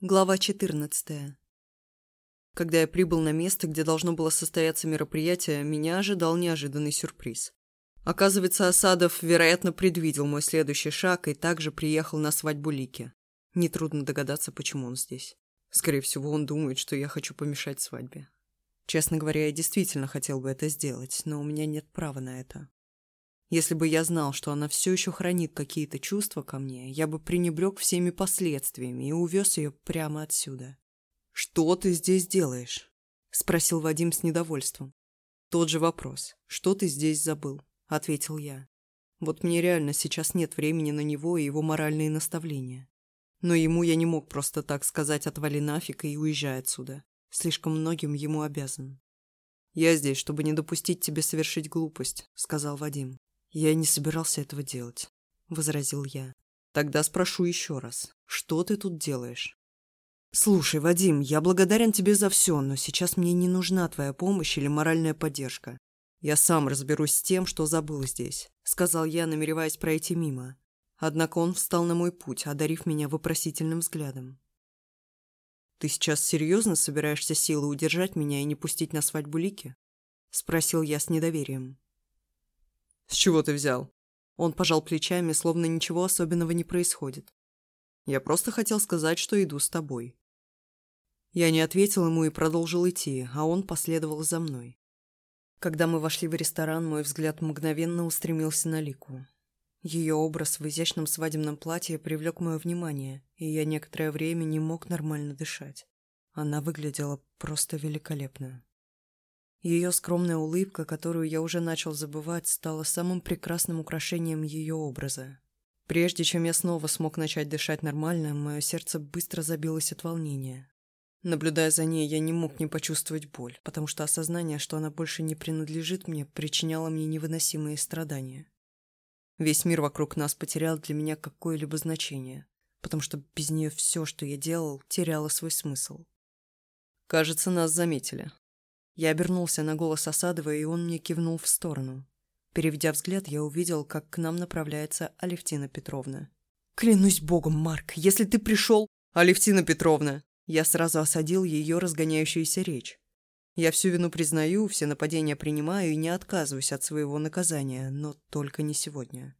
Глава 14. Когда я прибыл на место, где должно было состояться мероприятие, меня ожидал неожиданный сюрприз. Оказывается, Осадов, вероятно, предвидел мой следующий шаг и также приехал на свадьбу Лики. Нетрудно догадаться, почему он здесь. Скорее всего, он думает, что я хочу помешать свадьбе. Честно говоря, я действительно хотел бы это сделать, но у меня нет права на это. Если бы я знал, что она все еще хранит какие-то чувства ко мне, я бы пренебрег всеми последствиями и увез ее прямо отсюда. «Что ты здесь делаешь?» – спросил Вадим с недовольством. «Тот же вопрос. Что ты здесь забыл?» – ответил я. Вот мне реально сейчас нет времени на него и его моральные наставления. Но ему я не мог просто так сказать «отвали нафиг» и уезжай отсюда. Слишком многим ему обязан. «Я здесь, чтобы не допустить тебе совершить глупость», – сказал Вадим. «Я не собирался этого делать», — возразил я. «Тогда спрошу еще раз. Что ты тут делаешь?» «Слушай, Вадим, я благодарен тебе за все, но сейчас мне не нужна твоя помощь или моральная поддержка. Я сам разберусь с тем, что забыл здесь», — сказал я, намереваясь пройти мимо. Однако он встал на мой путь, одарив меня вопросительным взглядом. «Ты сейчас серьезно собираешься силой удержать меня и не пустить на свадьбу Лики?» — спросил я с недоверием. «С чего ты взял?» Он пожал плечами, словно ничего особенного не происходит. «Я просто хотел сказать, что иду с тобой». Я не ответил ему и продолжил идти, а он последовал за мной. Когда мы вошли в ресторан, мой взгляд мгновенно устремился на Лику. Ее образ в изящном свадебном платье привлек мое внимание, и я некоторое время не мог нормально дышать. Она выглядела просто великолепно. Ее скромная улыбка, которую я уже начал забывать, стала самым прекрасным украшением ее образа. Прежде чем я снова смог начать дышать нормально, мое сердце быстро забилось от волнения. Наблюдая за ней, я не мог не почувствовать боль, потому что осознание, что она больше не принадлежит мне, причиняло мне невыносимые страдания. Весь мир вокруг нас потерял для меня какое-либо значение, потому что без нее все, что я делал, теряло свой смысл. «Кажется, нас заметили», я обернулся на голос Осадова, и он мне кивнул в сторону. Переведя взгляд, я увидел, как к нам направляется Алевтина Петровна. «Клянусь богом, Марк, если ты пришел...» «Алевтина Петровна!» Я сразу осадил ее разгоняющуюся речь. Я всю вину признаю, все нападения принимаю и не отказываюсь от своего наказания, но только не сегодня.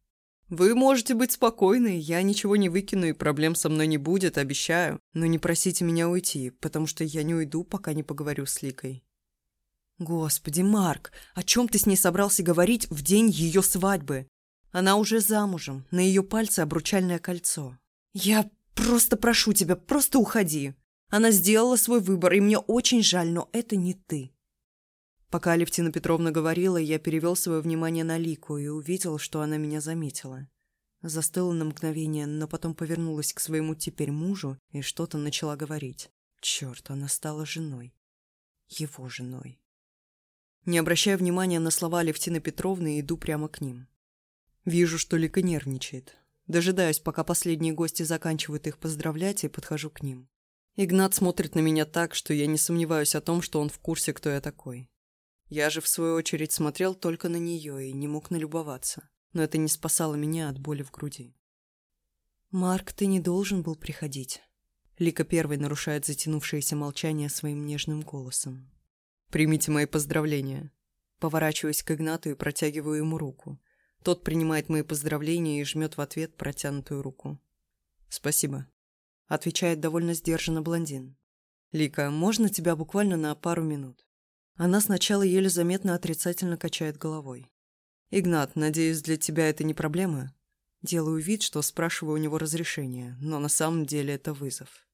Вы можете быть спокойны, я ничего не выкину и проблем со мной не будет, обещаю. Но не просите меня уйти, потому что я не уйду, пока не поговорю с Ликой. Господи, Марк, о чем ты с ней собрался говорить в день ее свадьбы? Она уже замужем, на ее пальце обручальное кольцо. Я просто прошу тебя, просто уходи. Она сделала свой выбор, и мне очень жаль, но это не ты. Пока Алевтина Петровна говорила, я перевел свое внимание на Лику и увидел, что она меня заметила. Застыла на мгновение, но потом повернулась к своему теперь мужу и что-то начала говорить. Черт, она стала женой. Его женой. Не обращая внимания на слова Левтины Петровны, иду прямо к ним. Вижу, что Лика нервничает. Дожидаюсь, пока последние гости заканчивают их поздравлять, и подхожу к ним. Игнат смотрит на меня так, что я не сомневаюсь о том, что он в курсе, кто я такой. Я же, в свою очередь, смотрел только на нее и не мог налюбоваться. Но это не спасало меня от боли в груди. «Марк, ты не должен был приходить». Лика первой нарушает затянувшееся молчание своим нежным голосом. Примите мои поздравления. Поворачиваюсь к Игнату и протягиваю ему руку. Тот принимает мои поздравления и жмет в ответ протянутую руку. «Спасибо», — отвечает довольно сдержанно блондин. «Лика, можно тебя буквально на пару минут?» Она сначала еле заметно отрицательно качает головой. «Игнат, надеюсь, для тебя это не проблема?» Делаю вид, что спрашиваю у него разрешения, но на самом деле это вызов.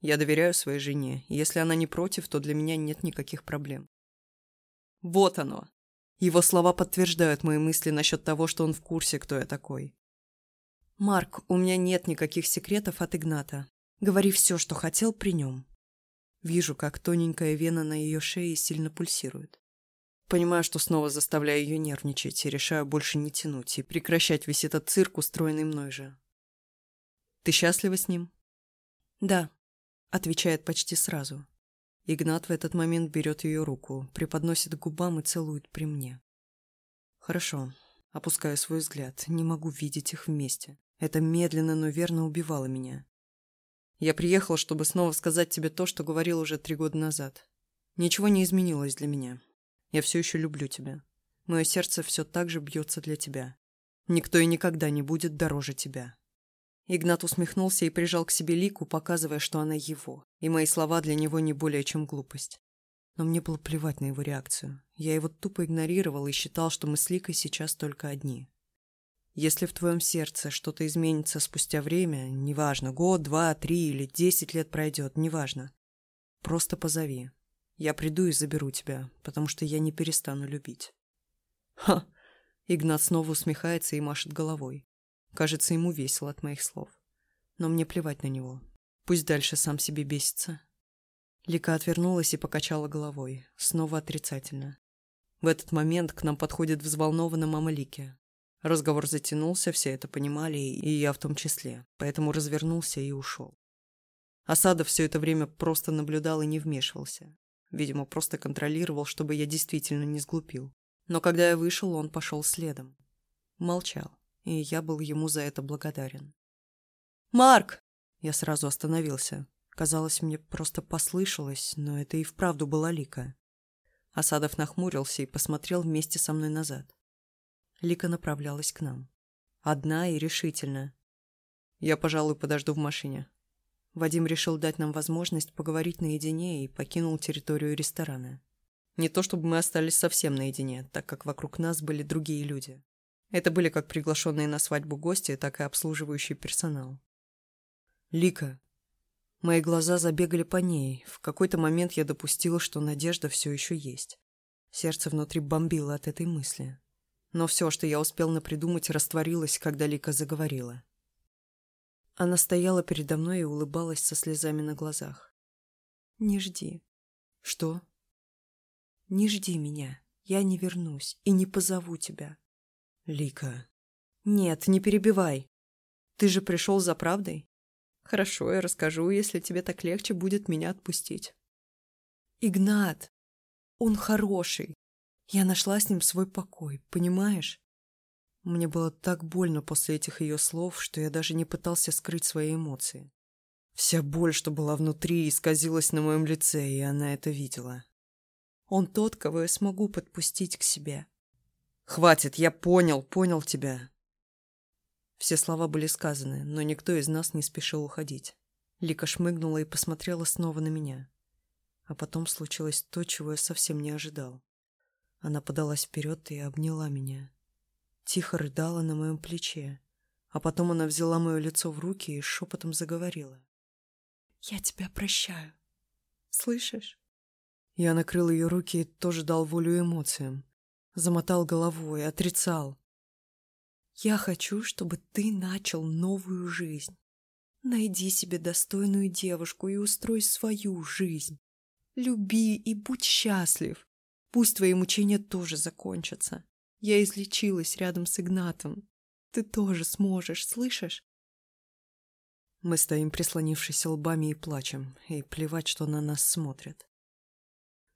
Я доверяю своей жене, если она не против, то для меня нет никаких проблем. Вот оно. Его слова подтверждают мои мысли насчет того, что он в курсе, кто я такой. «Марк, у меня нет никаких секретов от Игната. Говори все, что хотел при нем». Вижу, как тоненькая вена на ее шее сильно пульсирует. Понимаю, что снова заставляю ее нервничать и решаю больше не тянуть и прекращать весь этот цирк, устроенный мной же. «Ты счастлива с ним?» «Да», Отвечает почти сразу. Игнат в этот момент берет ее руку, преподносит к губам и целует при мне. Хорошо. Опускаю свой взгляд. Не могу видеть их вместе. Это медленно, но верно убивало меня. Я приехал, чтобы снова сказать тебе то, что говорил уже три года назад. Ничего не изменилось для меня. Я все еще люблю тебя. Мое сердце все так же бьется для тебя. Никто и никогда не будет дороже тебя. Игнат усмехнулся и прижал к себе Лику, показывая, что она его, и мои слова для него не более чем глупость. Но мне было плевать на его реакцию. Я его тупо игнорировал и считал, что мы с Ликой сейчас только одни. Если в твоем сердце что-то изменится спустя время, неважно, год, два, три или десять лет пройдет, неважно, просто позови. Я приду и заберу тебя, потому что я не перестану любить. Ха! Игнат снова усмехается и машет головой. Кажется, ему весело от моих слов. Но мне плевать на него. Пусть дальше сам себе бесится. Лика отвернулась и покачала головой. Снова отрицательно. В этот момент к нам подходит взволнованная мама Лики. Разговор затянулся, все это понимали, и я в том числе. Поэтому развернулся и ушел. Асадов все это время просто наблюдал и не вмешивался. Видимо, просто контролировал, чтобы я действительно не сглупил. Но когда я вышел, он пошел следом. Молчал и я был ему за это благодарен. «Марк!» Я сразу остановился. Казалось, мне просто послышалось, но это и вправду была Лика. Асадов нахмурился и посмотрел вместе со мной назад. Лика направлялась к нам. Одна и решительно. Я, пожалуй, подожду в машине. Вадим решил дать нам возможность поговорить наедине и покинул территорию ресторана. Не то чтобы мы остались совсем наедине, так как вокруг нас были другие люди. Это были как приглашенные на свадьбу гости, так и обслуживающий персонал. Лика. Мои глаза забегали по ней. В какой-то момент я допустила, что надежда все еще есть. Сердце внутри бомбило от этой мысли. Но все, что я успел напридумать, растворилось, когда Лика заговорила. Она стояла передо мной и улыбалась со слезами на глазах. «Не жди». «Что?» «Не жди меня. Я не вернусь и не позову тебя. Лика. Нет, не перебивай. Ты же пришел за правдой? Хорошо, я расскажу, если тебе так легче будет меня отпустить. Игнат. Он хороший. Я нашла с ним свой покой, понимаешь? Мне было так больно после этих ее слов, что я даже не пытался скрыть свои эмоции. Вся боль, что была внутри, исказилась на моем лице, и она это видела. Он тот, кого я смогу подпустить к себе. «Хватит, я понял, понял тебя». Все слова были сказаны, но никто из нас не спешил уходить. Лика шмыгнула и посмотрела снова на меня. А потом случилось то, чего я совсем не ожидал. Она подалась вперед и обняла меня. Тихо рыдала на моем плече, а потом она взяла мое лицо в руки и шепотом заговорила. «Я тебя прощаю. Слышишь?» Я накрыл ее руки и тоже дал волю эмоциям. Замотал головой, отрицал. «Я хочу, чтобы ты начал новую жизнь. Найди себе достойную девушку и устрой свою жизнь. Люби и будь счастлив. Пусть твои мучения тоже закончатся. Я излечилась рядом с Игнатом. Ты тоже сможешь, слышишь?» Мы стоим, прислонившись лбами и плачем, и плевать, что на нас смотрят.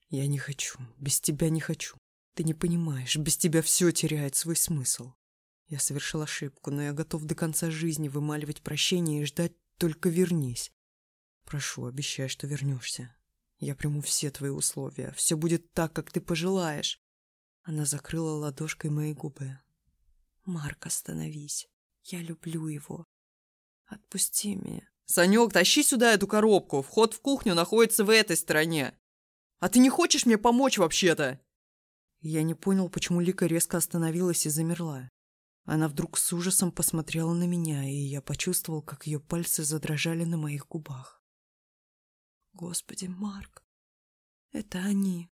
«Я не хочу, без тебя не хочу. Ты не понимаешь, без тебя все теряет свой смысл. Я совершил ошибку, но я готов до конца жизни вымаливать прощение и ждать только вернись. Прошу, обещай, что вернешься. Я приму все твои условия. Все будет так, как ты пожелаешь. Она закрыла ладошкой мои губы. Марк, остановись. Я люблю его. Отпусти меня. Санек, тащи сюда эту коробку. Вход в кухню находится в этой стороне. А ты не хочешь мне помочь вообще-то? Я не понял, почему Лика резко остановилась и замерла. Она вдруг с ужасом посмотрела на меня, и я почувствовал, как ее пальцы задрожали на моих губах. Господи, Марк, это они.